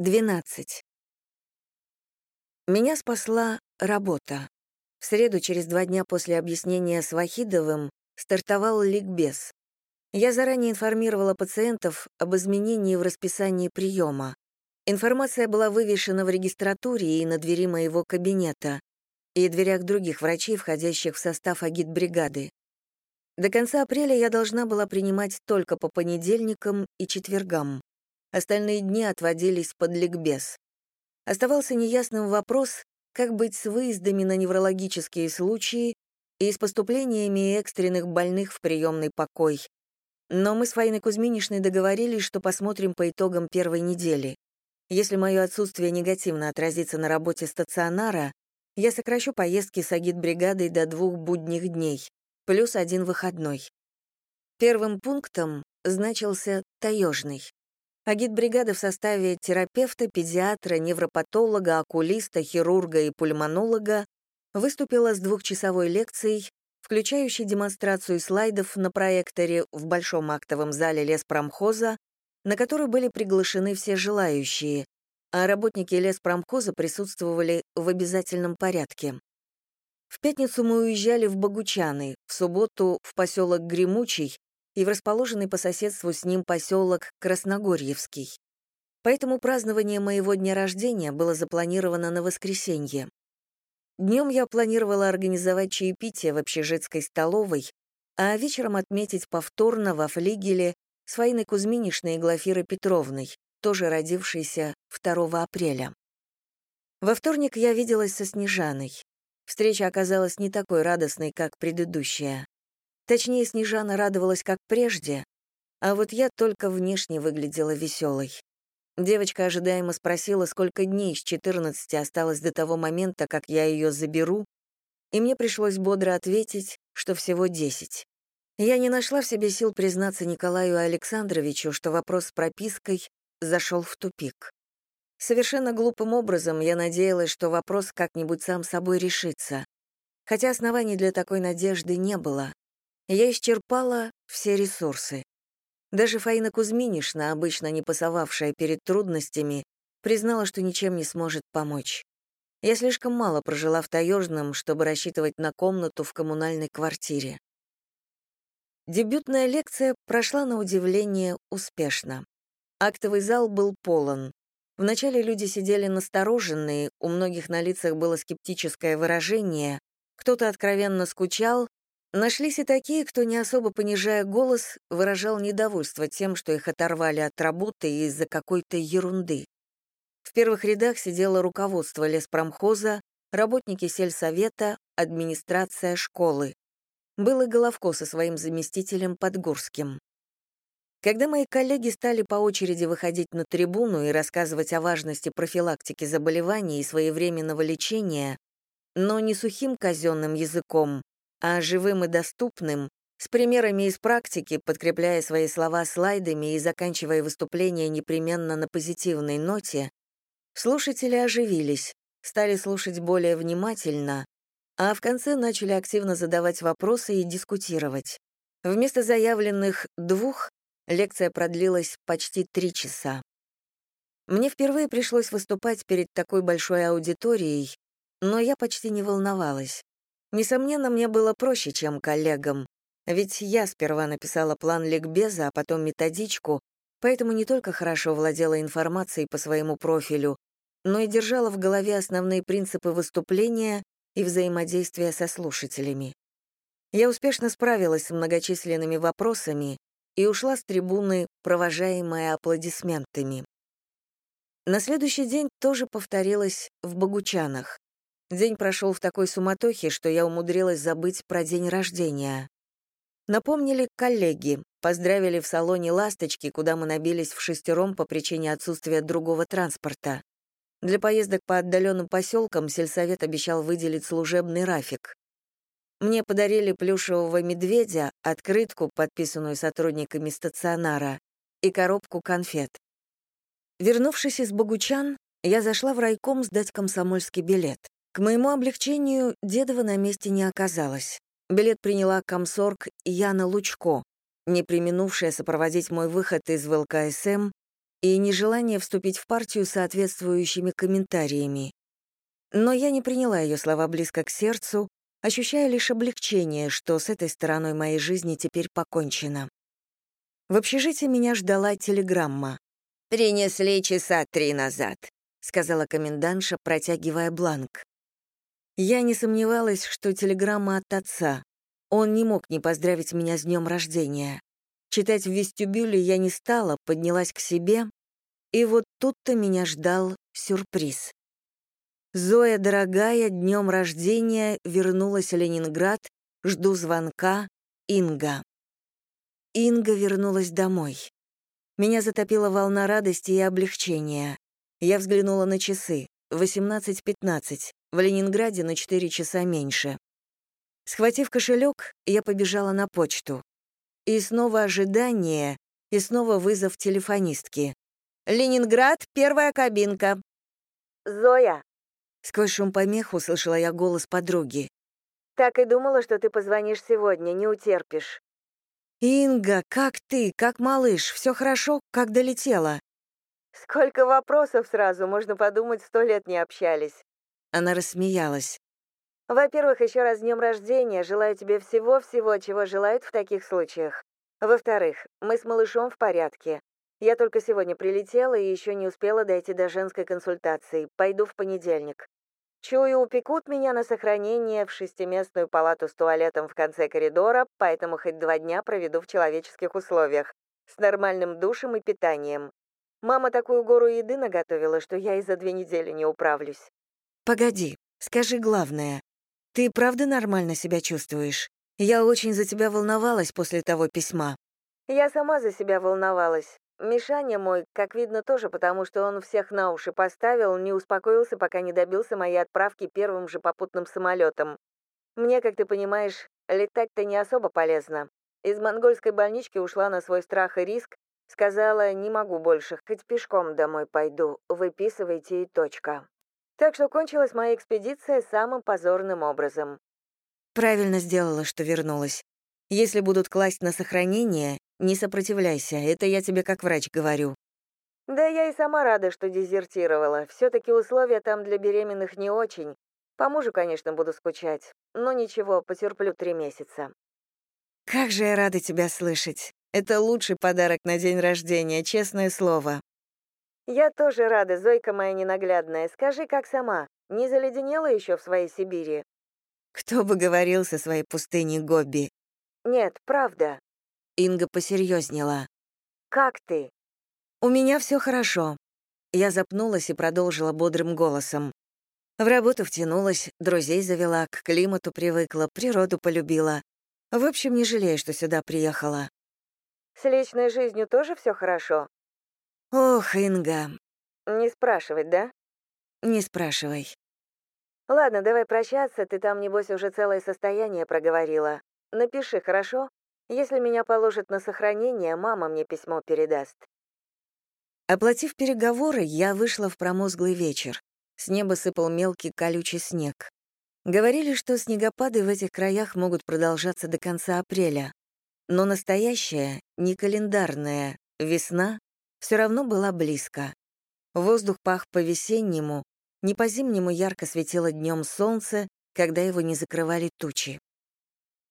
12. Меня спасла работа. В среду, через два дня после объяснения с Вахидовым, стартовал ликбез. Я заранее информировала пациентов об изменении в расписании приема. Информация была вывешена в регистратуре и на двери моего кабинета, и дверях других врачей, входящих в состав агитбригады. До конца апреля я должна была принимать только по понедельникам и четвергам. Остальные дни отводились под ликбез. Оставался неясным вопрос, как быть с выездами на неврологические случаи и с поступлениями экстренных больных в приемный покой. Но мы с Фаиной Кузьминишной договорились, что посмотрим по итогам первой недели. Если мое отсутствие негативно отразится на работе стационара, я сокращу поездки с агитбригадой до двух будних дней, плюс один выходной. Первым пунктом значился таежный. Агитбригада в составе терапевта, педиатра, невропатолога, окулиста, хирурга и пульмонолога выступила с двухчасовой лекцией, включающей демонстрацию слайдов на проекторе в Большом актовом зале леспромхоза, на которую были приглашены все желающие, а работники леспромхоза присутствовали в обязательном порядке. В пятницу мы уезжали в Богучаны, в субботу — в поселок Гремучий, и в расположенный по соседству с ним поселок Красногорьевский. Поэтому празднование моего дня рождения было запланировано на воскресенье. Днем я планировала организовать чаепитие в общежитской столовой, а вечером отметить повторно во флигеле с Фаиной Кузьминишной и Глафирой Петровной, тоже родившейся 2 апреля. Во вторник я виделась со Снежаной. Встреча оказалась не такой радостной, как предыдущая. Точнее, Снежана радовалась как прежде, а вот я только внешне выглядела веселой. Девочка ожидаемо спросила, сколько дней с 14 осталось до того момента, как я ее заберу, и мне пришлось бодро ответить, что всего 10. Я не нашла в себе сил признаться Николаю Александровичу, что вопрос с пропиской зашел в тупик. Совершенно глупым образом я надеялась, что вопрос как-нибудь сам собой решится. Хотя оснований для такой надежды не было я исчерпала все ресурсы. Даже Фаина Кузьминишна, обычно не пасовавшая перед трудностями, признала, что ничем не сможет помочь. Я слишком мало прожила в Таежном, чтобы рассчитывать на комнату в коммунальной квартире. Дебютная лекция прошла на удивление успешно. Актовый зал был полон. Вначале люди сидели настороженные, у многих на лицах было скептическое выражение, кто-то откровенно скучал, Нашлись и такие, кто, не особо понижая голос, выражал недовольство тем, что их оторвали от работы из-за какой-то ерунды. В первых рядах сидело руководство леспромхоза, работники сельсовета, администрация школы. Был и Головко со своим заместителем Подгорским. Когда мои коллеги стали по очереди выходить на трибуну и рассказывать о важности профилактики заболеваний и своевременного лечения, но не сухим казенным языком, а живым и доступным, с примерами из практики, подкрепляя свои слова слайдами и заканчивая выступление непременно на позитивной ноте, слушатели оживились, стали слушать более внимательно, а в конце начали активно задавать вопросы и дискутировать. Вместо заявленных двух лекция продлилась почти три часа. Мне впервые пришлось выступать перед такой большой аудиторией, но я почти не волновалась. Несомненно, мне было проще, чем коллегам, ведь я сперва написала план ликбеза, а потом методичку, поэтому не только хорошо владела информацией по своему профилю, но и держала в голове основные принципы выступления и взаимодействия со слушателями. Я успешно справилась с многочисленными вопросами и ушла с трибуны, провожаемая аплодисментами. На следующий день тоже повторилось в Богучанах. День прошел в такой суматохе, что я умудрилась забыть про день рождения. Напомнили коллеги, поздравили в салоне «Ласточки», куда мы набились в шестером по причине отсутствия другого транспорта. Для поездок по отдаленным поселкам сельсовет обещал выделить служебный рафик. Мне подарили плюшевого медведя, открытку, подписанную сотрудниками стационара, и коробку конфет. Вернувшись из Богучан, я зашла в райком сдать комсомольский билет. К моему облегчению Дедова на месте не оказалось. Билет приняла комсорг Яна Лучко, не применувшая сопроводить мой выход из ВЛКСМ и нежелание вступить в партию соответствующими комментариями. Но я не приняла ее слова близко к сердцу, ощущая лишь облегчение, что с этой стороной моей жизни теперь покончено. В общежитии меня ждала телеграмма. «Принесли часа три назад», — сказала комендантша, протягивая бланк. Я не сомневалась, что телеграмма от отца. Он не мог не поздравить меня с днем рождения. Читать в вестибюле я не стала, поднялась к себе, и вот тут-то меня ждал сюрприз. Зоя, дорогая, днем рождения, вернулась в Ленинград, жду звонка, Инга. Инга вернулась домой. Меня затопила волна радости и облегчения. Я взглянула на часы. 18.15. В Ленинграде на 4 часа меньше. Схватив кошелек, я побежала на почту. И снова ожидание, и снова вызов телефонистки. «Ленинград, первая кабинка». «Зоя, Сквозь шум помех услышала я голос подруги. «Так и думала, что ты позвонишь сегодня, не утерпишь». «Инга, как ты? Как малыш? Все хорошо? Как долетела?» «Сколько вопросов сразу, можно подумать, сто лет не общались». Она рассмеялась. «Во-первых, еще раз днем рождения, желаю тебе всего-всего, чего желают в таких случаях. Во-вторых, мы с малышом в порядке. Я только сегодня прилетела и еще не успела дойти до женской консультации. Пойду в понедельник. Чую, упекут меня на сохранение в шестиместную палату с туалетом в конце коридора, поэтому хоть два дня проведу в человеческих условиях, с нормальным душем и питанием. Мама такую гору еды наготовила, что я и за две недели не управлюсь. Погоди, скажи главное. Ты правда нормально себя чувствуешь? Я очень за тебя волновалась после того письма. Я сама за себя волновалась. Мишаня мой, как видно, тоже потому, что он всех на уши поставил, не успокоился, пока не добился моей отправки первым же попутным самолетом. Мне, как ты понимаешь, летать-то не особо полезно. Из монгольской больнички ушла на свой страх и риск, сказала, не могу больше, хоть пешком домой пойду, выписывайте и точка. Так что кончилась моя экспедиция самым позорным образом. Правильно сделала, что вернулась. Если будут класть на сохранение, не сопротивляйся, это я тебе как врач говорю. Да я и сама рада, что дезертировала. все таки условия там для беременных не очень. По мужу, конечно, буду скучать. Но ничего, потерплю три месяца. Как же я рада тебя слышать. Это лучший подарок на день рождения, честное слово. Я тоже рада, Зойка моя ненаглядная. Скажи, как сама, не заледенела еще в своей Сибири? Кто бы говорил со своей пустыней Гобби? Нет, правда. Инга посерьезнела. «Как ты?» «У меня все хорошо». Я запнулась и продолжила бодрым голосом. В работу втянулась, друзей завела, к климату привыкла, природу полюбила. В общем, не жалею, что сюда приехала. «С личной жизнью тоже все хорошо?» «Ох, Инга». «Не спрашивать, да?» «Не спрашивай». «Ладно, давай прощаться, ты там, небось, уже целое состояние проговорила. Напиши, хорошо? Если меня положат на сохранение, мама мне письмо передаст. Оплатив переговоры, я вышла в промозглый вечер. С неба сыпал мелкий колючий снег. Говорили, что снегопады в этих краях могут продолжаться до конца апреля. Но настоящая, не календарная, весна все равно была близко. Воздух пах по-весеннему, не по-зимнему ярко светило днем солнце, когда его не закрывали тучи.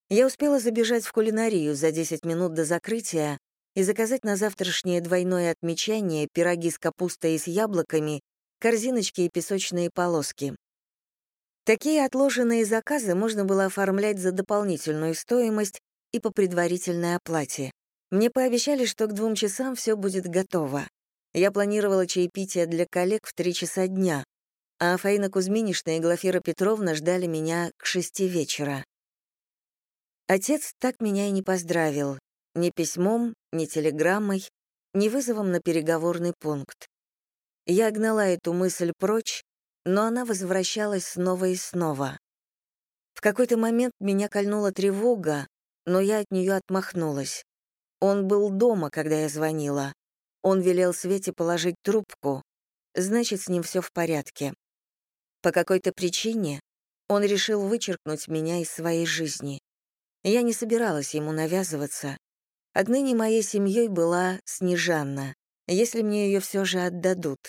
Я успела забежать в кулинарию за 10 минут до закрытия и заказать на завтрашнее двойное отмечание пироги с капустой и с яблоками, корзиночки и песочные полоски. Такие отложенные заказы можно было оформлять за дополнительную стоимость и по предварительной оплате. Мне пообещали, что к двум часам все будет готово. Я планировала чаепитие для коллег в три часа дня, а Фаина Кузьминишна и Глафира Петровна ждали меня к шести вечера. Отец так меня и не поздравил. Ни письмом, ни телеграммой, ни вызовом на переговорный пункт. Я гнала эту мысль прочь, но она возвращалась снова и снова. В какой-то момент меня кольнула тревога, но я от нее отмахнулась. Он был дома, когда я звонила. Он велел Свете положить трубку. Значит, с ним все в порядке. По какой-то причине он решил вычеркнуть меня из своей жизни. Я не собиралась ему навязываться. Отныне моей семьей была Снежанна. Если мне ее все же отдадут?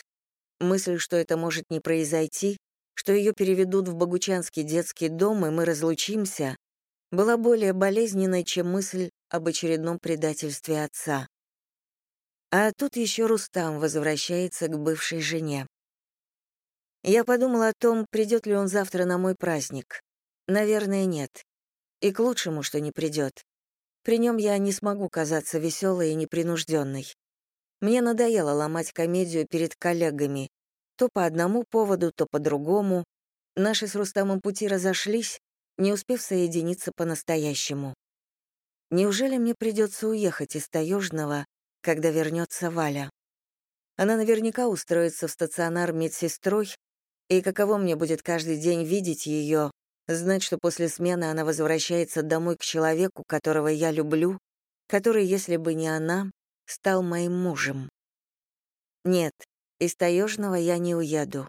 Мысль, что это может не произойти, что ее переведут в Богучанский детский дом, и мы разлучимся, была более болезненной, чем мысль об очередном предательстве отца. А тут еще Рустам возвращается к бывшей жене. Я подумала о том, придет ли он завтра на мой праздник. Наверное, нет. И к лучшему, что не придет. При нем я не смогу казаться веселой и непринужденной. Мне надоело ломать комедию перед коллегами. То по одному поводу, то по другому. Наши с Рустамом пути разошлись, не успев соединиться по-настоящему. Неужели мне придется уехать из Таежного, когда вернется Валя? Она наверняка устроится в стационар медсестрой, и каково мне будет каждый день видеть ее, знать, что после смены она возвращается домой к человеку, которого я люблю, который, если бы не она, стал моим мужем. Нет, из Таежного я не уеду.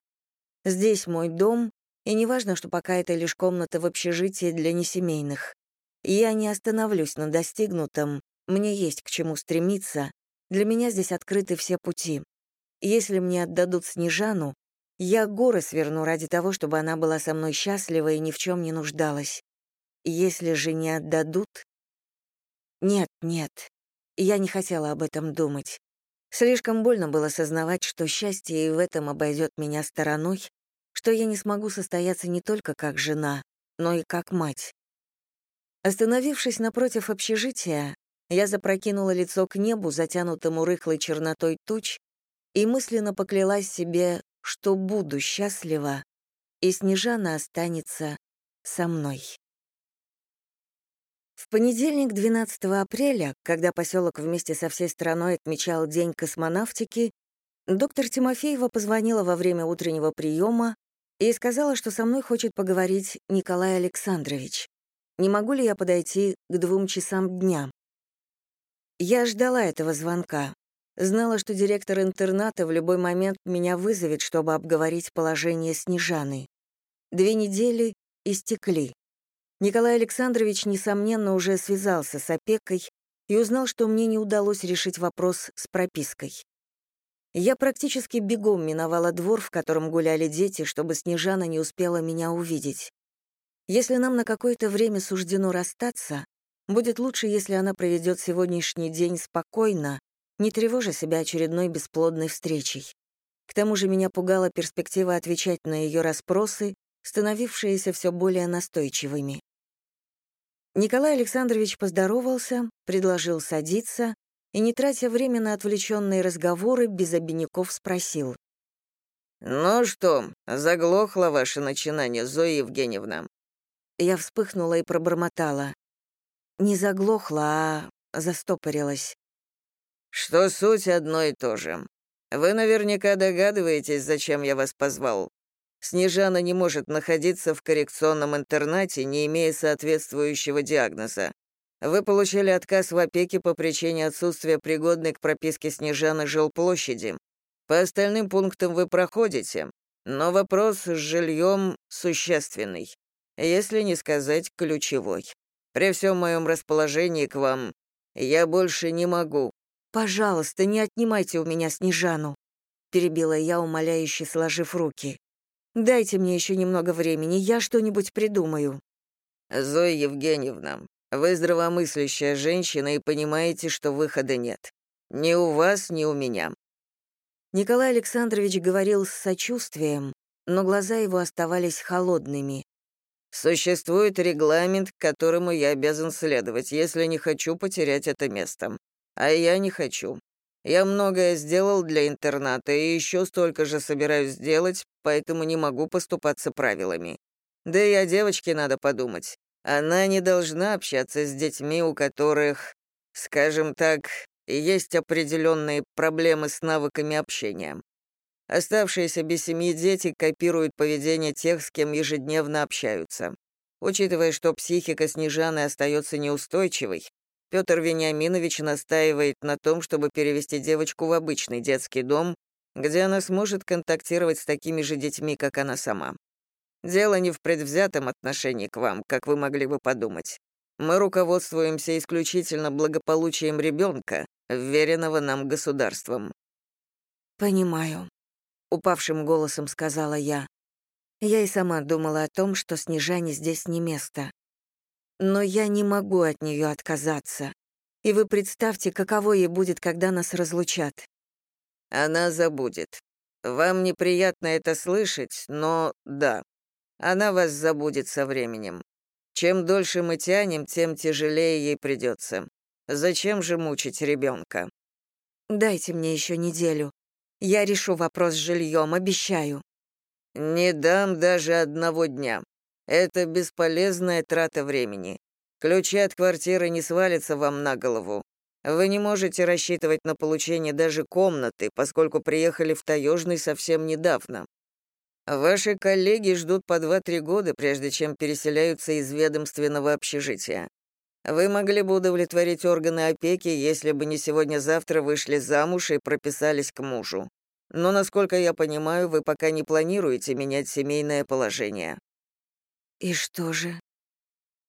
Здесь мой дом, и неважно, что пока это лишь комната в общежитии для несемейных. Я не остановлюсь на достигнутом, мне есть к чему стремиться, для меня здесь открыты все пути. Если мне отдадут Снежану, я горы сверну ради того, чтобы она была со мной счастлива и ни в чем не нуждалась. Если же не отдадут... Нет, нет, я не хотела об этом думать. Слишком больно было сознавать, что счастье и в этом обойдет меня стороной, что я не смогу состояться не только как жена, но и как мать. Остановившись напротив общежития, я запрокинула лицо к небу, затянутому рыхлой чернотой туч, и мысленно поклялась себе, что буду счастлива, и Снежана останется со мной. В понедельник, 12 апреля, когда поселок вместе со всей страной отмечал День космонавтики, доктор Тимофеева позвонила во время утреннего приема и сказала, что со мной хочет поговорить Николай Александрович. Не могу ли я подойти к двум часам дня? Я ждала этого звонка. Знала, что директор интерната в любой момент меня вызовет, чтобы обговорить положение Снежаны. Две недели истекли. Николай Александрович, несомненно, уже связался с опекой и узнал, что мне не удалось решить вопрос с пропиской. Я практически бегом миновала двор, в котором гуляли дети, чтобы Снежана не успела меня увидеть. Если нам на какое-то время суждено расстаться, будет лучше, если она проведет сегодняшний день спокойно, не тревожа себя очередной бесплодной встречей. К тому же меня пугала перспектива отвечать на ее расспросы, становившиеся все более настойчивыми. Николай Александрович поздоровался, предложил садиться и, не тратя время на отвлеченные разговоры, без обиняков спросил. «Ну что, заглохло ваше начинание, Зоя Евгеньевна?» Я вспыхнула и пробормотала. Не заглохла, а застопорилась. Что суть одно и то же. Вы наверняка догадываетесь, зачем я вас позвал. Снежана не может находиться в коррекционном интернате, не имея соответствующего диагноза. Вы получили отказ в опеке по причине отсутствия пригодной к прописке Снежаны жилплощади. По остальным пунктам вы проходите, но вопрос с жильем существенный, если не сказать ключевой. При всем моем расположении к вам я больше не могу «Пожалуйста, не отнимайте у меня Снежану», — перебила я, умоляюще сложив руки. «Дайте мне еще немного времени, я что-нибудь придумаю». «Зоя Евгеньевна, вы здравомыслящая женщина и понимаете, что выхода нет. Ни у вас, ни у меня». Николай Александрович говорил с сочувствием, но глаза его оставались холодными. «Существует регламент, которому я обязан следовать, если не хочу потерять это место. А я не хочу. Я многое сделал для интерната и еще столько же собираюсь сделать, поэтому не могу поступаться правилами. Да и о девочке надо подумать. Она не должна общаться с детьми, у которых, скажем так, есть определенные проблемы с навыками общения. Оставшиеся без семьи дети копируют поведение тех, с кем ежедневно общаются. Учитывая, что психика Снежаны остается неустойчивой, Петр Вениаминович настаивает на том, чтобы перевести девочку в обычный детский дом, где она сможет контактировать с такими же детьми, как она сама. Дело не в предвзятом отношении к вам, как вы могли бы подумать. Мы руководствуемся исключительно благополучием ребенка, вверенного нам государством. «Понимаю», — упавшим голосом сказала я. Я и сама думала о том, что Снежане здесь не место. Но я не могу от нее отказаться. И вы представьте, каково ей будет, когда нас разлучат. Она забудет. Вам неприятно это слышать, но да, она вас забудет со временем. Чем дольше мы тянем, тем тяжелее ей придется. Зачем же мучить ребенка? Дайте мне еще неделю. Я решу вопрос с жильем, обещаю. Не дам даже одного дня. Это бесполезная трата времени. Ключи от квартиры не свалятся вам на голову. Вы не можете рассчитывать на получение даже комнаты, поскольку приехали в Таежный совсем недавно. Ваши коллеги ждут по 2-3 года, прежде чем переселяются из ведомственного общежития. Вы могли бы удовлетворить органы опеки, если бы не сегодня-завтра вышли замуж и прописались к мужу. Но, насколько я понимаю, вы пока не планируете менять семейное положение». «И что же?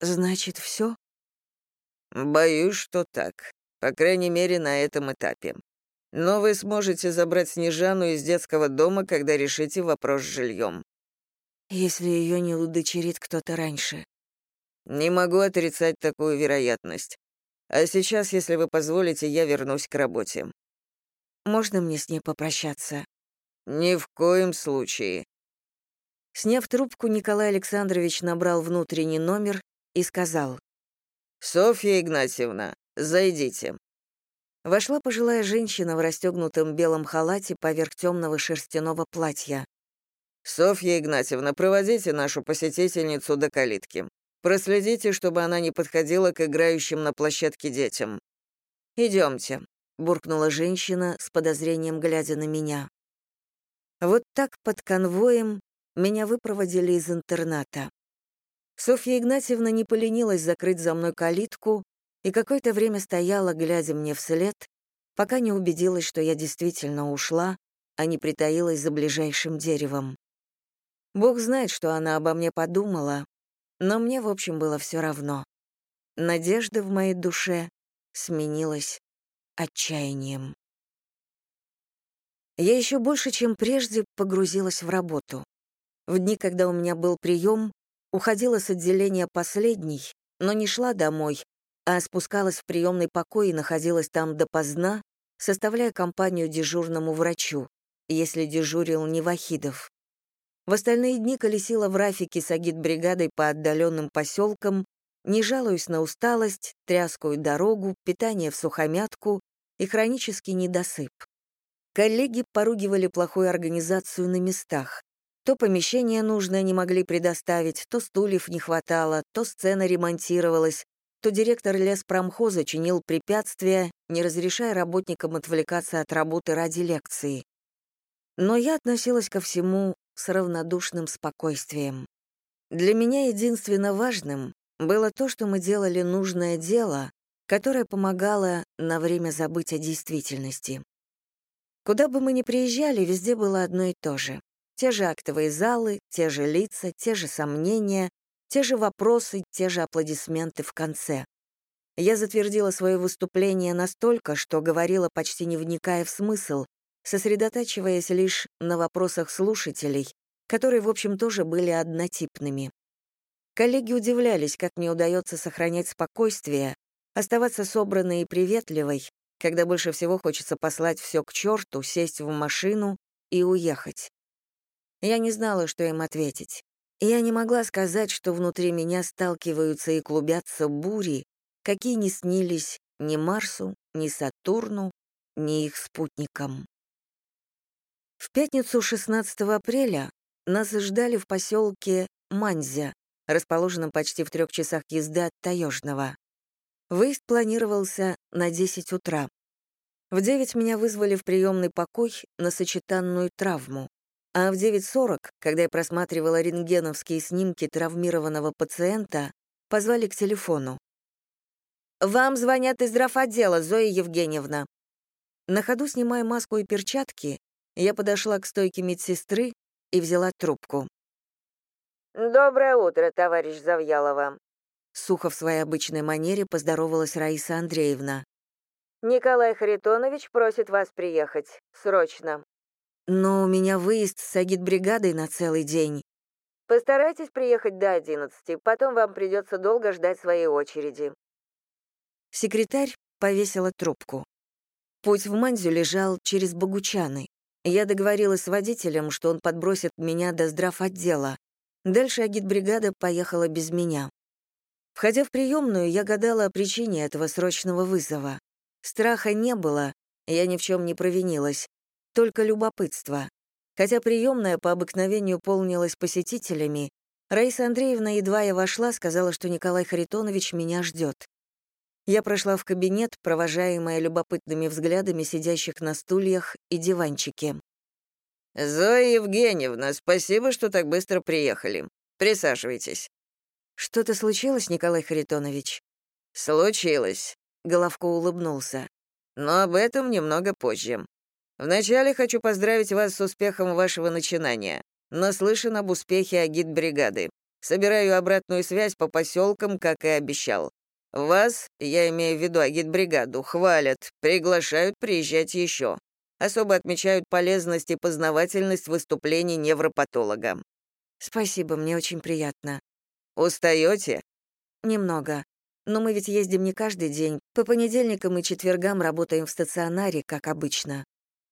Значит, все? «Боюсь, что так. По крайней мере, на этом этапе. Но вы сможете забрать Снежану из детского дома, когда решите вопрос с жильем. Если ее не удочерит кто-то раньше. Не могу отрицать такую вероятность. А сейчас, если вы позволите, я вернусь к работе. Можно мне с ней попрощаться? Ни в коем случае. Сняв трубку, Николай Александрович набрал внутренний номер и сказал. «Софья Игнатьевна, зайдите». Вошла пожилая женщина в расстегнутом белом халате поверх темного шерстяного платья. «Софья Игнатьевна, проводите нашу посетительницу до калитки. Проследите, чтобы она не подходила к играющим на площадке детям. Идемте», — буркнула женщина с подозрением, глядя на меня. Вот так под конвоем меня выпроводили из интерната. Софья Игнатьевна не поленилась закрыть за мной калитку, и какое-то время стояла, глядя мне вслед, пока не убедилась, что я действительно ушла, а не притаилась за ближайшим деревом. Бог знает, что она обо мне подумала, но мне, в общем, было все равно. Надежда в моей душе сменилась отчаянием. Я еще больше, чем прежде, погрузилась в работу. В дни, когда у меня был прием, уходила с отделения последней, но не шла домой, а спускалась в приемный покой и находилась там допоздна, составляя компанию дежурному врачу, если дежурил не Вахидов. В остальные дни колесила в Рафике с агит-бригадой по отдаленным поселкам, не жалуюсь на усталость, тряскую дорогу, питание в сухомятку и хронический недосып. Коллеги поругивали плохую организацию на местах. То помещение нужное не могли предоставить, то стульев не хватало, то сцена ремонтировалась, то директор леспромхоза чинил препятствия, не разрешая работникам отвлекаться от работы ради лекции. Но я относилась ко всему с равнодушным спокойствием. Для меня единственно важным было то, что мы делали нужное дело, которое помогало на время забыть о действительности. Куда бы мы ни приезжали, везде было одно и то же. Те же актовые залы, те же лица, те же сомнения, те же вопросы, те же аплодисменты в конце. Я затвердила свое выступление настолько, что говорила, почти не вникая в смысл, сосредотачиваясь лишь на вопросах слушателей, которые, в общем, тоже были однотипными. Коллеги удивлялись, как мне удается сохранять спокойствие, оставаться собранной и приветливой, когда больше всего хочется послать все к черту, сесть в машину и уехать. Я не знала, что им ответить. Я не могла сказать, что внутри меня сталкиваются и клубятся бури, какие не снились ни Марсу, ни Сатурну, ни их спутникам. В пятницу 16 апреля нас ждали в поселке Манзя, расположенном почти в трех часах езды от Таежного. Выезд планировался на 10 утра. В 9 меня вызвали в приемный покой на сочетанную травму. А в 9.40, когда я просматривала рентгеновские снимки травмированного пациента, позвали к телефону. «Вам звонят из здравотдела, Зоя Евгеньевна». На ходу, снимая маску и перчатки, я подошла к стойке медсестры и взяла трубку. «Доброе утро, товарищ Завьялова», — сухо в своей обычной манере поздоровалась Раиса Андреевна. «Николай Харитонович просит вас приехать. Срочно. но у меня выезд с агитбригадой на целый день. Постарайтесь приехать до одиннадцати, потом вам придется долго ждать своей очереди. Секретарь повесила трубку. Путь в Манзю лежал через Богучаны. Я договорилась с водителем, что он подбросит меня до здравотдела. Дальше агитбригада поехала без меня. Входя в приемную, я гадала о причине этого срочного вызова. Страха не было, я ни в чем не провинилась, только любопытство. Хотя приемная по обыкновению полнилась посетителями, Раиса Андреевна, едва я вошла, сказала, что Николай Харитонович меня ждет. Я прошла в кабинет, провожаемая любопытными взглядами сидящих на стульях и диванчике. «Зоя Евгеньевна, спасибо, что так быстро приехали. Присаживайтесь». «Что-то случилось, Николай Харитонович?» «Случилось», — Головко улыбнулся. «Но об этом немного позже. Вначале хочу поздравить вас с успехом вашего начинания. Наслышан об успехе агитбригады. Собираю обратную связь по поселкам, как и обещал. Вас, я имею в виду агитбригаду, хвалят, приглашают приезжать еще. Особо отмечают полезность и познавательность выступлений невропатолога. Спасибо, мне очень приятно. Устаете? Немного. Но мы ведь ездим не каждый день. По понедельникам и четвергам работаем в стационаре, как обычно.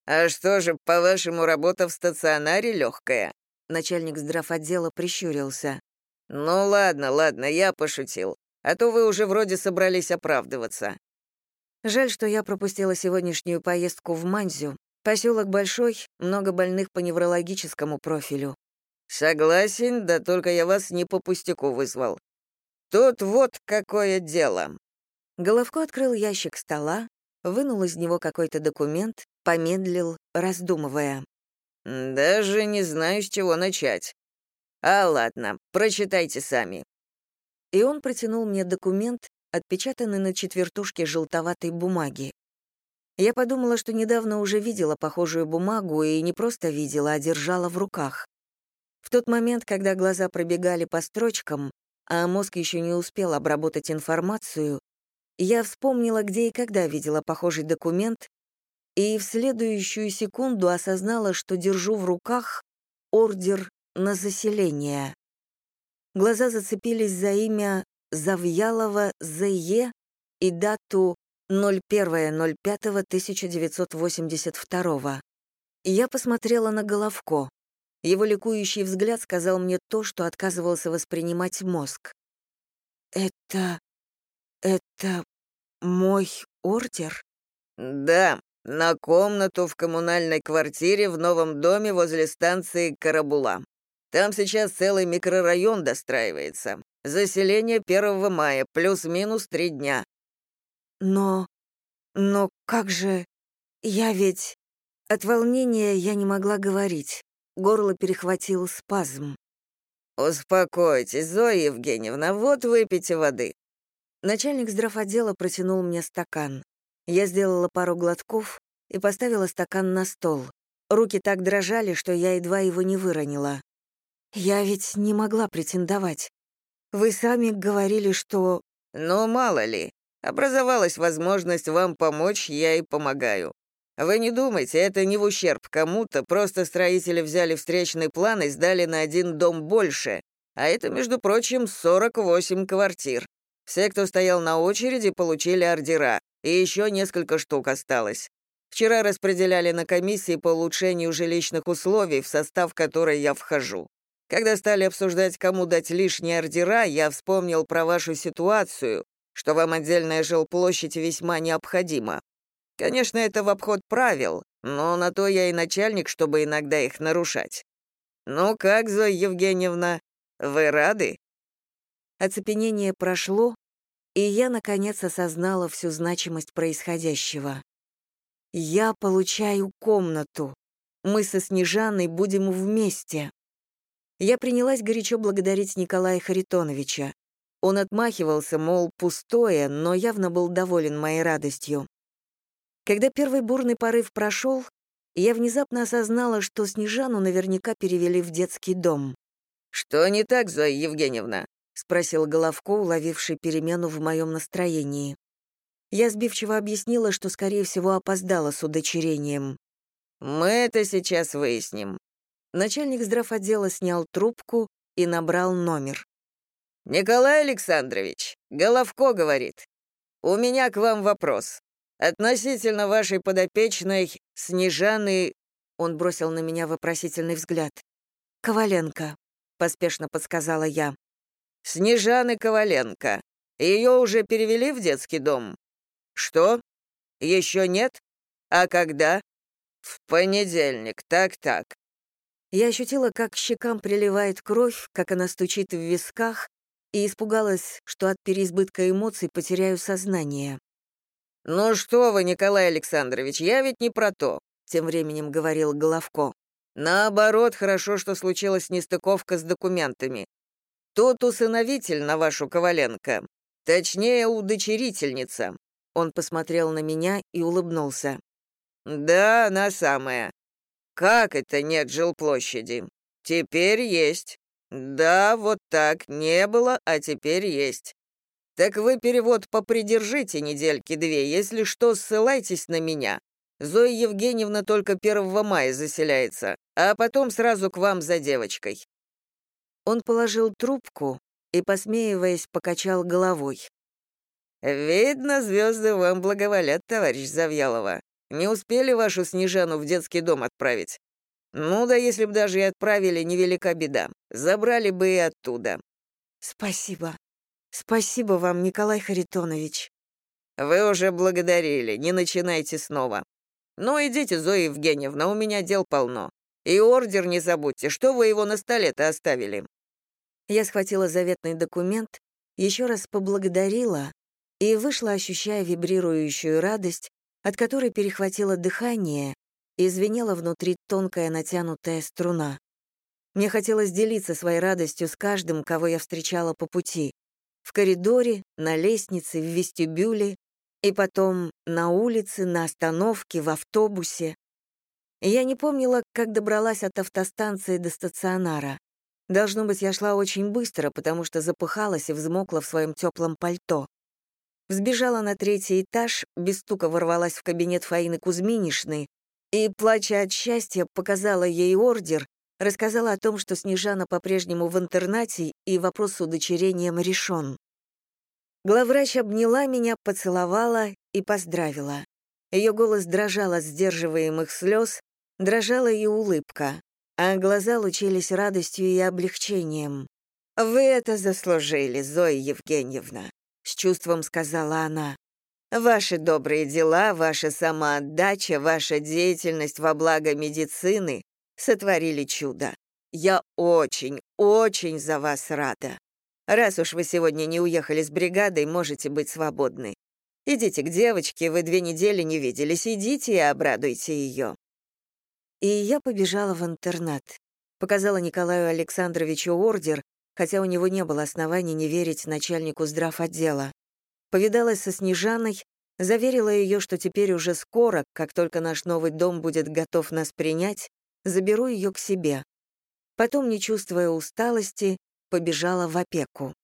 «А что же, по-вашему, работа в стационаре легкая?» Начальник здравотдела прищурился. «Ну ладно, ладно, я пошутил. А то вы уже вроде собрались оправдываться». Жаль, что я пропустила сегодняшнюю поездку в Манзю. Поселок большой, много больных по неврологическому профилю. Согласен, да только я вас не по пустяку вызвал. Тут вот какое дело. Головко открыл ящик стола, вынул из него какой-то документ, помедлил, раздумывая. «Даже не знаю, с чего начать. А ладно, прочитайте сами». И он протянул мне документ, отпечатанный на четвертушке желтоватой бумаги. Я подумала, что недавно уже видела похожую бумагу и не просто видела, а держала в руках. В тот момент, когда глаза пробегали по строчкам, а мозг еще не успел обработать информацию, я вспомнила, где и когда видела похожий документ, и в следующую секунду осознала, что держу в руках ордер на заселение. Глаза зацепились за имя Завьялова З.Е. и дату 01.05.1982. Я посмотрела на Головко. Его ликующий взгляд сказал мне то, что отказывался воспринимать мозг. «Это... это мой ордер?» «Да, на комнату в коммунальной квартире в новом доме возле станции Карабула. Там сейчас целый микрорайон достраивается. Заселение 1 мая, плюс-минус три дня». «Но... но как же... я ведь...» От волнения я не могла говорить. Горло перехватил спазм. «Успокойтесь, Зоя Евгеньевна, вот выпейте воды». Начальник здравотдела протянул мне стакан. Я сделала пару глотков и поставила стакан на стол. Руки так дрожали, что я едва его не выронила. Я ведь не могла претендовать. Вы сами говорили, что... Ну, мало ли. Образовалась возможность вам помочь, я и помогаю. Вы не думайте, это не в ущерб кому-то, просто строители взяли встречный план и сдали на один дом больше. А это, между прочим, 48 квартир. Все, кто стоял на очереди, получили ордера, и еще несколько штук осталось. Вчера распределяли на комиссии по улучшению жилищных условий, в состав которой я вхожу. Когда стали обсуждать, кому дать лишние ордера, я вспомнил про вашу ситуацию, что вам отдельная жилплощадь весьма необходима. Конечно, это в обход правил, но на то я и начальник, чтобы иногда их нарушать. Ну как, Зоя Евгеньевна, вы рады?» Оцепенение прошло, и я, наконец, осознала всю значимость происходящего. Я получаю комнату. Мы со Снежаной будем вместе. Я принялась горячо благодарить Николая Харитоновича. Он отмахивался, мол, пустое, но явно был доволен моей радостью. Когда первый бурный порыв прошел, я внезапно осознала, что Снежану наверняка перевели в детский дом. «Что не так, Зоя Евгеньевна?» — спросил Головко, уловивший перемену в моем настроении. Я сбивчиво объяснила, что, скорее всего, опоздала с удочерением. Мы это сейчас выясним». Начальник здравотдела снял трубку и набрал номер. «Николай Александрович, Головко говорит. У меня к вам вопрос. Относительно вашей подопечной Снежаны...» Он бросил на меня вопросительный взгляд. «Коваленко», — поспешно подсказала я. «Снежаны Коваленко. Ее уже перевели в детский дом?» «Что? Еще нет? А когда?» «В понедельник, так-так». Я ощутила, как щекам приливает кровь, как она стучит в висках, и испугалась, что от переизбытка эмоций потеряю сознание. «Ну что вы, Николай Александрович, я ведь не про то», — тем временем говорил Головко. «Наоборот, хорошо, что случилась нестыковка с документами. Тот усыновитель на вашу Коваленко, точнее, удочерительница». Он посмотрел на меня и улыбнулся. «Да, она самая. Как это нет жилплощади? Теперь есть. Да, вот так, не было, а теперь есть. Так вы перевод попридержите недельки-две, если что, ссылайтесь на меня. Зоя Евгеньевна только 1 мая заселяется, а потом сразу к вам за девочкой». Он положил трубку и, посмеиваясь, покачал головой. «Видно, звезды вам благоволят, товарищ Завьялова. Не успели вашу Снежану в детский дом отправить? Ну да, если бы даже и отправили, невелика беда. Забрали бы и оттуда». «Спасибо. Спасибо вам, Николай Харитонович». «Вы уже благодарили, не начинайте снова. Ну, идите, Зоя Евгеньевна, у меня дел полно. И ордер не забудьте, что вы его на столе-то оставили». Я схватила заветный документ, еще раз поблагодарила и вышла, ощущая вибрирующую радость, от которой перехватило дыхание и звенела внутри тонкая натянутая струна. Мне хотелось делиться своей радостью с каждым, кого я встречала по пути. В коридоре, на лестнице, в вестибюле, и потом на улице, на остановке, в автобусе. Я не помнила, как добралась от автостанции до стационара. Должно быть, я шла очень быстро, потому что запыхалась и взмокла в своем теплом пальто. Взбежала на третий этаж, без стука ворвалась в кабинет Фаины Кузьминишны и, плача от счастья, показала ей ордер, рассказала о том, что Снежана по-прежнему в интернате и вопрос с удочерением решен. Главврач обняла меня, поцеловала и поздравила. Ее голос дрожал от сдерживаемых слез, дрожала и улыбка, а глаза лучились радостью и облегчением. «Вы это заслужили, Зоя Евгеньевна», — с чувством сказала она. Ваши добрые дела, ваша самоотдача, ваша деятельность во благо медицины сотворили чудо. Я очень, очень за вас рада. Раз уж вы сегодня не уехали с бригадой, можете быть свободны. Идите к девочке, вы две недели не виделись, идите и обрадуйте ее». И я побежала в интернат. Показала Николаю Александровичу ордер, хотя у него не было оснований не верить начальнику здравотдела повидалась со Снежаной, заверила ее, что теперь уже скоро, как только наш новый дом будет готов нас принять, заберу ее к себе. Потом, не чувствуя усталости, побежала в опеку.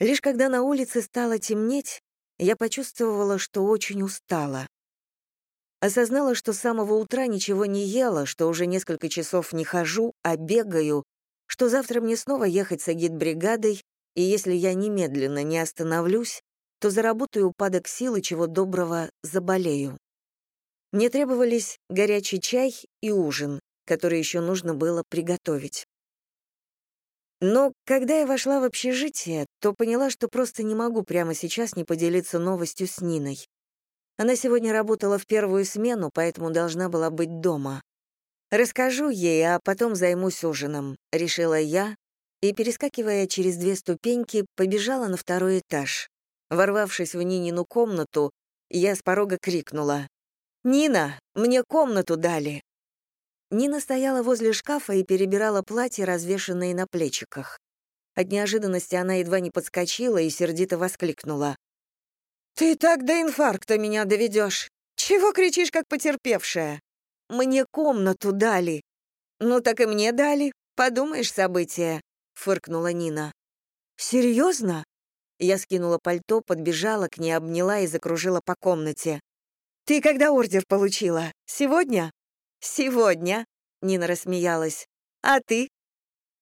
Лишь когда на улице стало темнеть, я почувствовала, что очень устала. Осознала, что с самого утра ничего не ела, что уже несколько часов не хожу, а бегаю, что завтра мне снова ехать с агитбригадой, и если я немедленно не остановлюсь, то заработаю упадок сил и чего доброго заболею. Мне требовались горячий чай и ужин, который еще нужно было приготовить. Но когда я вошла в общежитие, то поняла, что просто не могу прямо сейчас не поделиться новостью с Ниной. Она сегодня работала в первую смену, поэтому должна была быть дома. Расскажу ей, а потом займусь ужином, решила я, и, перескакивая через две ступеньки, побежала на второй этаж. Ворвавшись в Нинину комнату, я с порога крикнула. «Нина, мне комнату дали!» Нина стояла возле шкафа и перебирала платья, развешанные на плечиках. От неожиданности она едва не подскочила и сердито воскликнула. «Ты так до инфаркта меня доведешь! Чего кричишь, как потерпевшая? Мне комнату дали!» «Ну так и мне дали, подумаешь, события. — фыркнула Нина. «Серьезно?» Я скинула пальто, подбежала к ней, обняла и закружила по комнате. «Ты когда ордер получила? Сегодня?» «Сегодня», — Нина рассмеялась. «А ты?»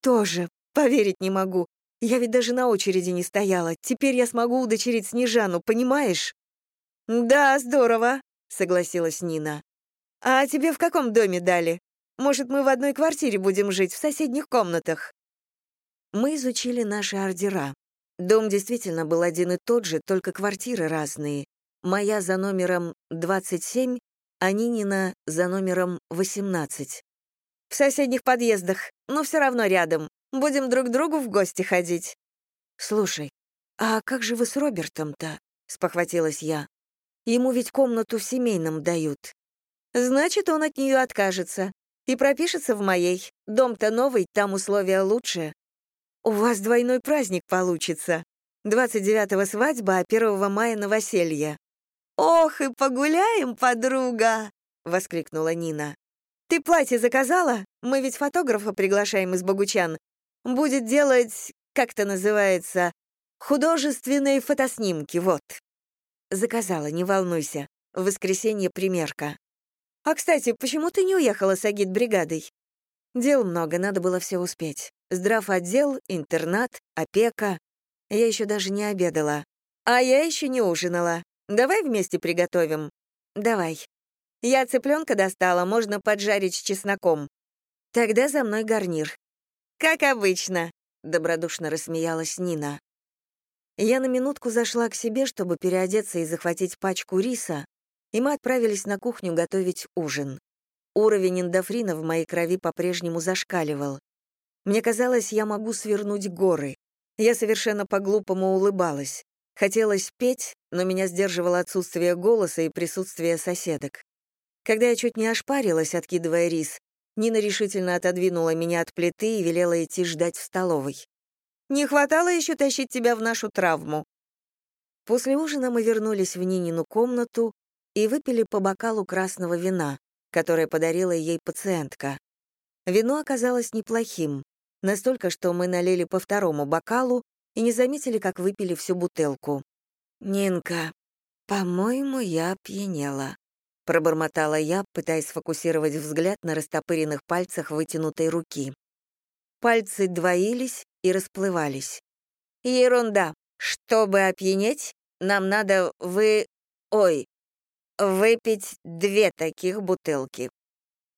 «Тоже. Поверить не могу. Я ведь даже на очереди не стояла. Теперь я смогу удочерить Снежану, понимаешь?» «Да, здорово», — согласилась Нина. «А тебе в каком доме дали? Может, мы в одной квартире будем жить, в соседних комнатах?» Мы изучили наши ордера. Дом действительно был один и тот же, только квартиры разные. Моя за номером 27, а Нинина за номером 18. «В соседних подъездах, но все равно рядом. Будем друг другу в гости ходить». «Слушай, а как же вы с Робертом-то?» — спохватилась я. «Ему ведь комнату в семейном дают». «Значит, он от нее откажется и пропишется в моей. Дом-то новый, там условия лучше. У вас двойной праздник получится. 29-го свадьба, а 1 мая новоселье. «Ох, и погуляем, подруга!» — воскликнула Нина. «Ты платье заказала? Мы ведь фотографа приглашаем из Богучан. Будет делать, как это называется, художественные фотоснимки, вот». Заказала, не волнуйся. В воскресенье примерка. А, кстати, почему ты не уехала с агит-бригадой? Дел много, надо было все успеть. Здравотдел, интернат, опека. Я еще даже не обедала. А я еще не ужинала. Давай вместе приготовим? Давай. Я цыпленка достала, можно поджарить с чесноком. Тогда за мной гарнир. Как обычно, добродушно рассмеялась Нина. Я на минутку зашла к себе, чтобы переодеться и захватить пачку риса, и мы отправились на кухню готовить ужин. Уровень эндофрина в моей крови по-прежнему зашкаливал. Мне казалось, я могу свернуть горы. Я совершенно по-глупому улыбалась. Хотелось петь, но меня сдерживало отсутствие голоса и присутствие соседок. Когда я чуть не ошпарилась, откидывая рис, Нина решительно отодвинула меня от плиты и велела идти ждать в столовой. «Не хватало еще тащить тебя в нашу травму». После ужина мы вернулись в Нинину комнату и выпили по бокалу красного вина, которое подарила ей пациентка. Вино оказалось неплохим, настолько, что мы налили по второму бокалу и не заметили, как выпили всю бутылку. «Нинка, по-моему, я опьянела», — пробормотала я, пытаясь сфокусировать взгляд на растопыренных пальцах вытянутой руки. Пальцы двоились и расплывались. «Ерунда. Чтобы опьянеть, нам надо вы... Ой, выпить две таких бутылки.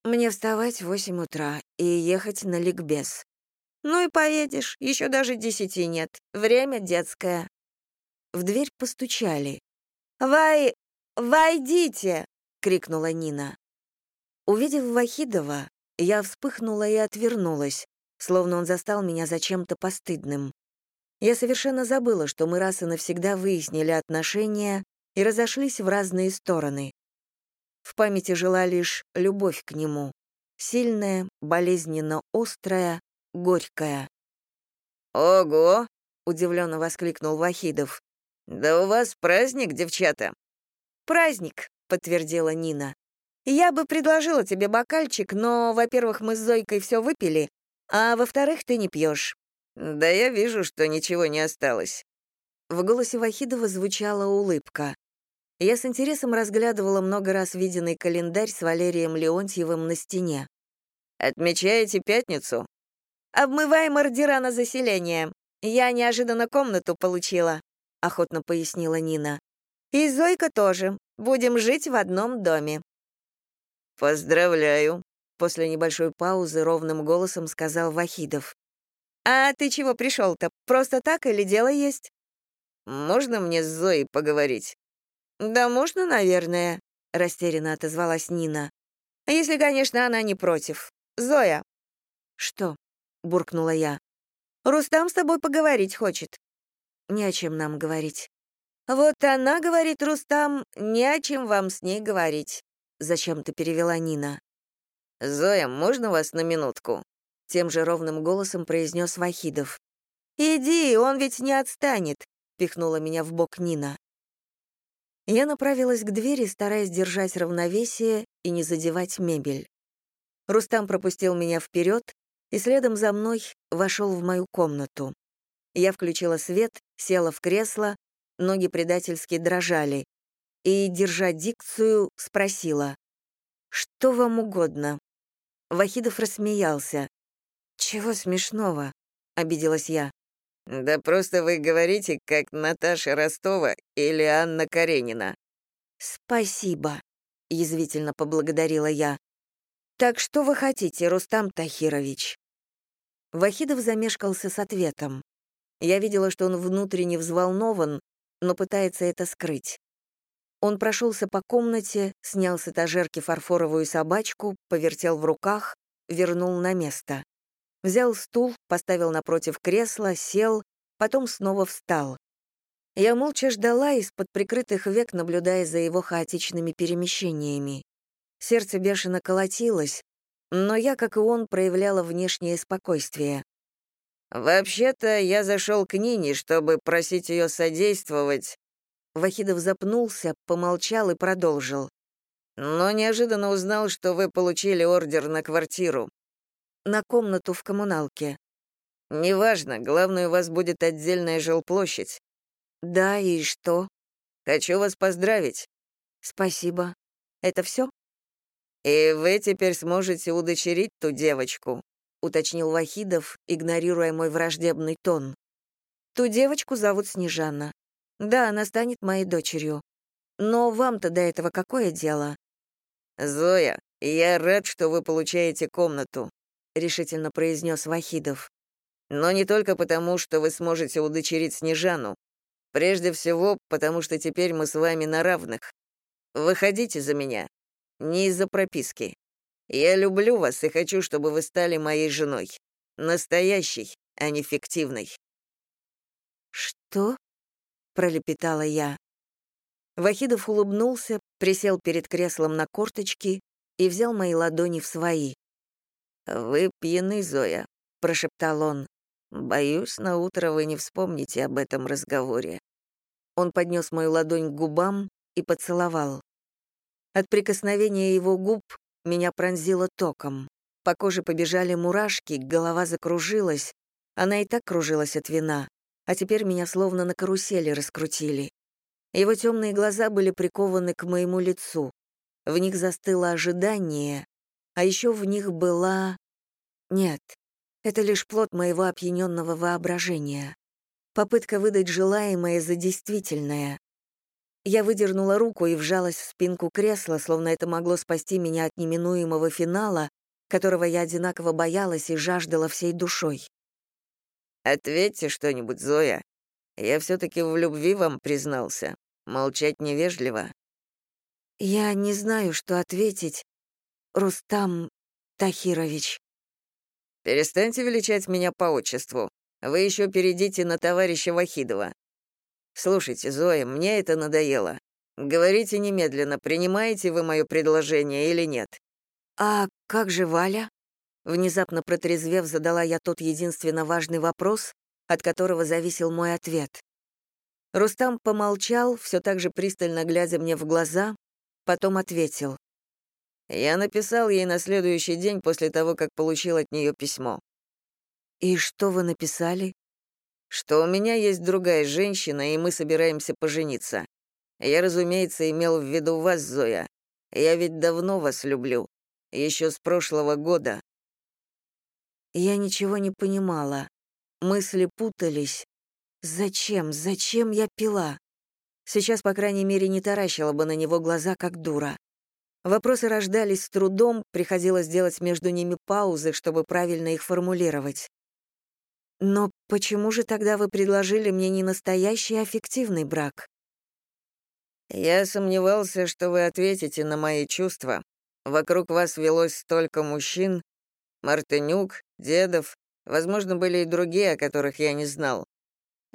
Мне вставать в восемь утра и ехать на ликбез. Ну и поедешь, еще даже десяти нет. Время детское. В дверь постучали. «Вай... войдите!» — крикнула Нина. Увидев Вахидова, я вспыхнула и отвернулась, словно он застал меня за чем-то постыдным. Я совершенно забыла, что мы раз и навсегда выяснили отношения и разошлись в разные стороны. В памяти жила лишь любовь к нему, сильная, болезненно острая, горькая. «Ого!» — удивленно воскликнул Вахидов. «Да у вас праздник, девчата!» «Праздник», — подтвердила Нина. «Я бы предложила тебе бокальчик, но, во-первых, мы с Зойкой все выпили, а во-вторых, ты не пьешь. «Да я вижу, что ничего не осталось». В голосе Вахидова звучала улыбка. Я с интересом разглядывала много раз виденный календарь с Валерием Леонтьевым на стене. «Отмечаете пятницу?» «Обмываем ордера на заселение. Я неожиданно комнату получила», — охотно пояснила Нина. «И Зойка тоже. Будем жить в одном доме». «Поздравляю», — после небольшой паузы ровным голосом сказал Вахидов. «А ты чего пришел-то? Просто так или дело есть?» «Можно мне с Зоей поговорить?» «Да можно, наверное», — растерянно отозвалась Нина. «Если, конечно, она не против. Зоя». «Что?» — буркнула я. «Рустам с тобой поговорить хочет». «Не о чем нам говорить». «Вот она, — говорит Рустам, — не о чем вам с ней говорить», — зачем-то перевела Нина. «Зоя, можно вас на минутку?» — тем же ровным голосом произнес Вахидов. «Иди, он ведь не отстанет», — пихнула меня в бок Нина. Я направилась к двери, стараясь держать равновесие и не задевать мебель. Рустам пропустил меня вперед и следом за мной вошел в мою комнату. Я включила свет, села в кресло, ноги предательски дрожали. и, держа дикцию, спросила. «Что вам угодно?» Вахидов рассмеялся. «Чего смешного?» — обиделась я. «Да просто вы говорите, как Наташа Ростова или Анна Каренина». «Спасибо», — язвительно поблагодарила я. «Так что вы хотите, Рустам Тахирович?» Вахидов замешкался с ответом. Я видела, что он внутренне взволнован, но пытается это скрыть. Он прошелся по комнате, снял с этажерки фарфоровую собачку, повертел в руках, вернул на место. Взял стул, поставил напротив кресла, сел, потом снова встал. Я молча ждала из-под прикрытых век, наблюдая за его хаотичными перемещениями. Сердце бешено колотилось, но я, как и он, проявляла внешнее спокойствие. «Вообще-то я зашел к Нине, чтобы просить ее содействовать». Вахидов запнулся, помолчал и продолжил. «Но неожиданно узнал, что вы получили ордер на квартиру». «На комнату в коммуналке». «Неважно, главное, у вас будет отдельная жилплощадь». «Да, и что?» «Хочу вас поздравить». «Спасибо. Это все?» «И вы теперь сможете удочерить ту девочку уточнил Вахидов, игнорируя мой враждебный тон. Ту девочку зовут Снежана. Да, она станет моей дочерью. Но вам-то до этого какое дело? Зоя, я рад, что вы получаете комнату, решительно произнес Вахидов. Но не только потому, что вы сможете удочерить Снежану. Прежде всего, потому что теперь мы с вами на равных. Выходите за меня. Не из-за прописки. Я люблю вас и хочу, чтобы вы стали моей женой. Настоящей, а не фиктивной». «Что?» — пролепетала я. Вахидов улыбнулся, присел перед креслом на корточки и взял мои ладони в свои. «Вы пьяны, Зоя», — прошептал он. «Боюсь, на утро вы не вспомните об этом разговоре». Он поднес мою ладонь к губам и поцеловал. От прикосновения его губ меня пронзило током. По коже побежали мурашки, голова закружилась. Она и так кружилась от вина, а теперь меня словно на карусели раскрутили. Его темные глаза были прикованы к моему лицу. В них застыло ожидание, а еще в них была... Нет, это лишь плод моего опьяненного воображения. Попытка выдать желаемое за действительное. Я выдернула руку и вжалась в спинку кресла, словно это могло спасти меня от неминуемого финала, которого я одинаково боялась и жаждала всей душой. «Ответьте что-нибудь, Зоя. Я все-таки в любви вам признался. Молчать невежливо». «Я не знаю, что ответить, Рустам Тахирович». «Перестаньте величать меня по отчеству. Вы еще перейдите на товарища Вахидова. «Слушайте, Зоя, мне это надоело. Говорите немедленно, принимаете вы мое предложение или нет?» «А как же Валя?» Внезапно протрезвев, задала я тот единственно важный вопрос, от которого зависел мой ответ. Рустам помолчал, все так же пристально глядя мне в глаза, потом ответил. «Я написал ей на следующий день после того, как получил от нее письмо». «И что вы написали?» что у меня есть другая женщина, и мы собираемся пожениться. Я, разумеется, имел в виду вас, Зоя. Я ведь давно вас люблю. Еще с прошлого года». Я ничего не понимала. Мысли путались. Зачем, зачем я пила? Сейчас, по крайней мере, не таращила бы на него глаза, как дура. Вопросы рождались с трудом, приходилось делать между ними паузы, чтобы правильно их формулировать. Но почему же тогда вы предложили мне не настоящий, а фиктивный брак? Я сомневался, что вы ответите на мои чувства. Вокруг вас велось столько мужчин, Мартынюк, Дедов, возможно, были и другие, о которых я не знал.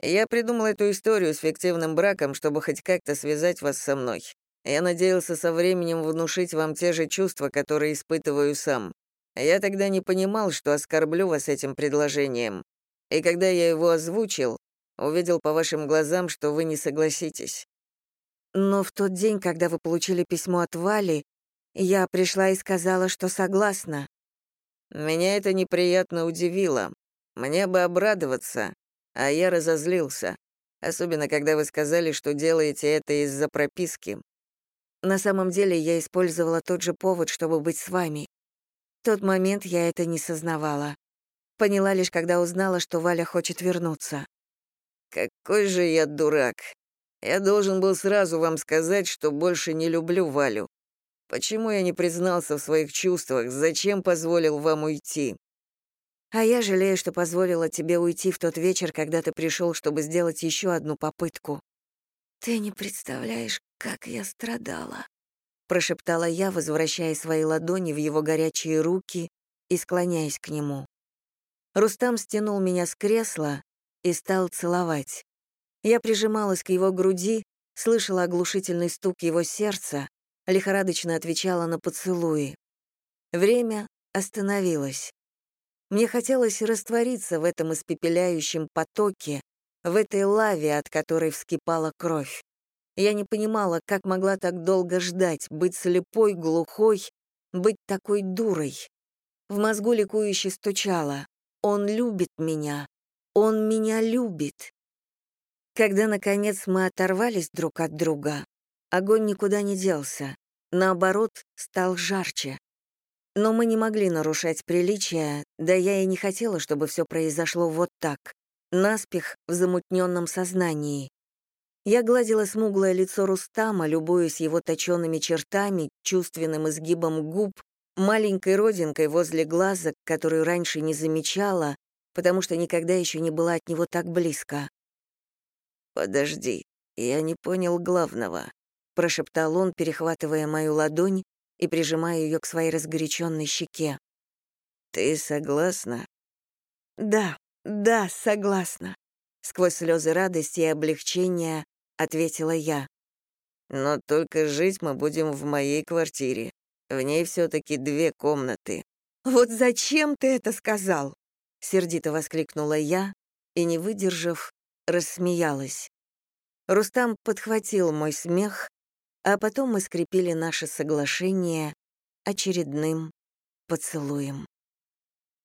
Я придумал эту историю с фиктивным браком, чтобы хоть как-то связать вас со мной. Я надеялся со временем внушить вам те же чувства, которые испытываю сам. Я тогда не понимал, что оскорблю вас этим предложением. И когда я его озвучил, увидел по вашим глазам, что вы не согласитесь. Но в тот день, когда вы получили письмо от Вали, я пришла и сказала, что согласна. Меня это неприятно удивило. Мне бы обрадоваться, а я разозлился. Особенно, когда вы сказали, что делаете это из-за прописки. На самом деле я использовала тот же повод, чтобы быть с вами. В тот момент я это не сознавала. Поняла лишь, когда узнала, что Валя хочет вернуться. «Какой же я дурак. Я должен был сразу вам сказать, что больше не люблю Валю. Почему я не признался в своих чувствах? Зачем позволил вам уйти?» «А я жалею, что позволила тебе уйти в тот вечер, когда ты пришел, чтобы сделать еще одну попытку. Ты не представляешь, как я страдала», — прошептала я, возвращая свои ладони в его горячие руки и склоняясь к нему. Рустам стянул меня с кресла и стал целовать. Я прижималась к его груди, слышала оглушительный стук его сердца, лихорадочно отвечала на поцелуи. Время остановилось. Мне хотелось раствориться в этом испепеляющем потоке, в этой лаве, от которой вскипала кровь. Я не понимала, как могла так долго ждать, быть слепой, глухой, быть такой дурой. В мозгу ликующе стучало. «Он любит меня. Он меня любит». Когда, наконец, мы оторвались друг от друга, Огонь никуда не делся, наоборот, стал жарче. Но мы не могли нарушать приличия, да я и не хотела, чтобы все произошло вот так, наспех в замутненном сознании. Я гладила смуглое лицо Рустама, любуясь его точенными чертами, чувственным изгибом губ, маленькой родинкой возле глаза, которую раньше не замечала, потому что никогда еще не была от него так близко. «Подожди, я не понял главного», прошептал он, перехватывая мою ладонь и прижимая ее к своей разгоряченной щеке. «Ты согласна?» «Да, да, согласна», — сквозь слезы радости и облегчения ответила я. «Но только жить мы будем в моей квартире. В ней все таки две комнаты». «Вот зачем ты это сказал?» — сердито воскликнула я и, не выдержав, рассмеялась. Рустам подхватил мой смех а потом мы скрепили наше соглашение очередным поцелуем.